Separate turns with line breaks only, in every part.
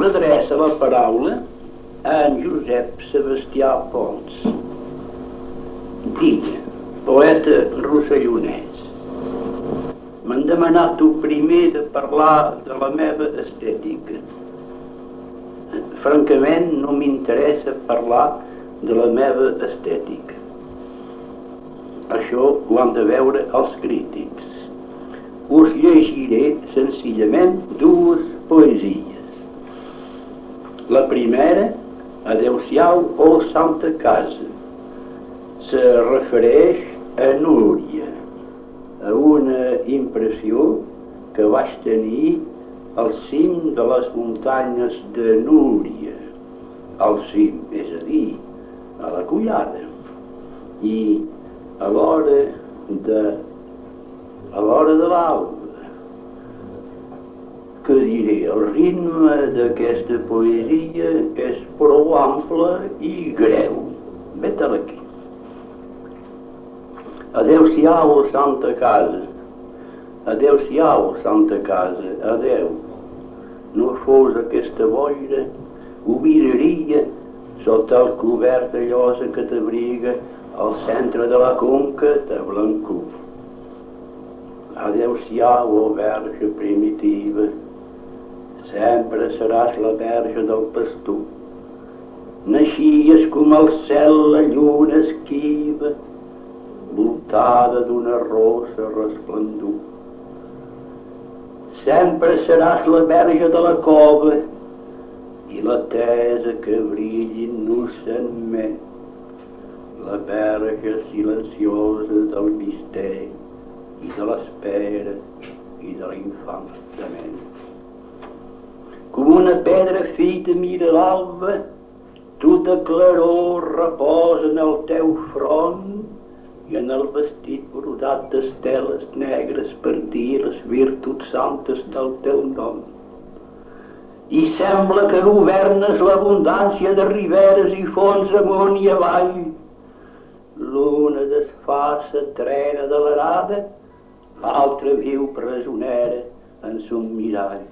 s'adreça la paraula a en Josep Sebastià Pons. Dic, poeta rossellonès, m'han demanat tu primer de parlar de la meva estètica. Francament no m'interessa parlar de la meva estètica. Això ho han de veure els crítics. Us llegiré senzillament dues poesies. La primera, Adeu-siau o Santa Casa, se refereix a Núria, a una impressió que vaig tenir al cim de les muntanyes de Núria, al cim, és a dir, a la collada. I a l'hora de a l'hora de diré, el ritme d'aquesta poesia és prou ample i greu. Vet-te aquí. Adeu-siau, Santa Casa. Adeu-siau, Santa Casa. Adeu. No fos aquesta boira, ho miraria sota el cobert de llosa que t'abriga al centre de la conca de Blancú. Adeu-siau, o verge primitiva, seràs la verge del pastor. Naixies com el cel la lluna esquiva, voltada d'una rosa resplendor. Sempre seràs la verge de la cova i la tesa que brilli innocentment la verge silenciosa del misteri i de l'espera i de l'infantament. Una pedra fita mira l'alba, tota claror reposa en el teu front i en el vestit brodat d'esteles negres per dir les virtuts santes del teu nom. I sembla que governes l'abundància de riberes i fons amunt i avall, l'una desfà sa trena de l'arada, l'altra viu presonera en son mirall.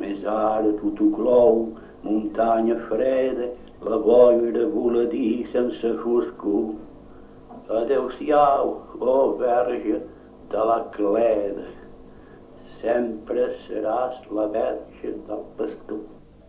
Més ara tot ho clou, muntanya freda, la boira voladí sense foscor. Adeu-siau, o oh verge de la cleda, sempre seràs la verge del pastor.